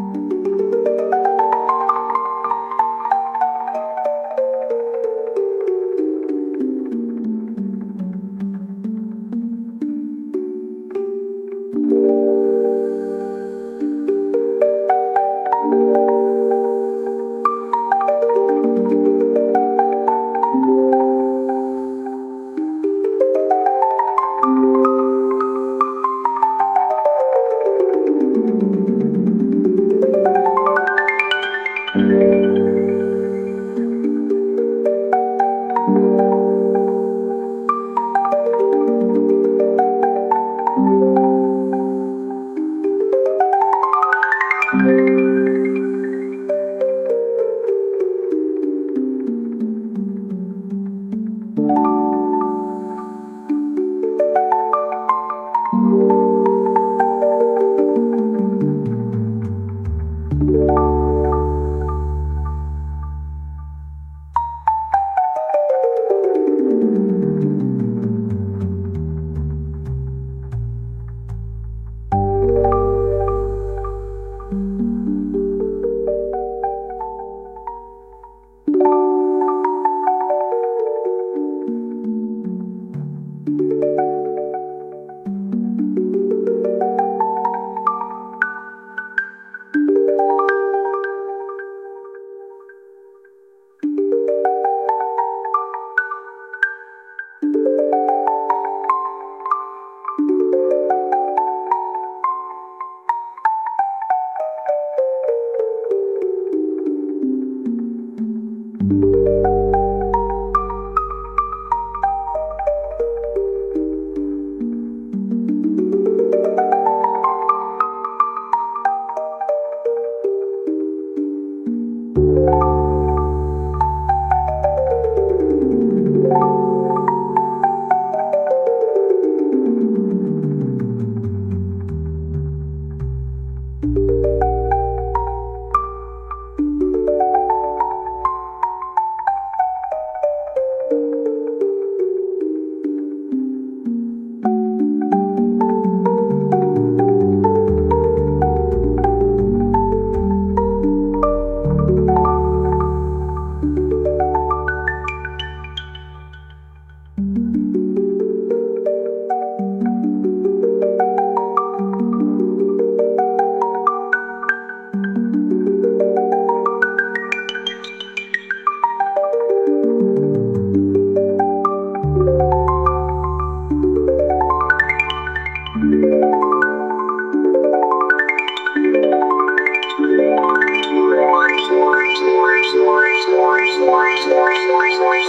you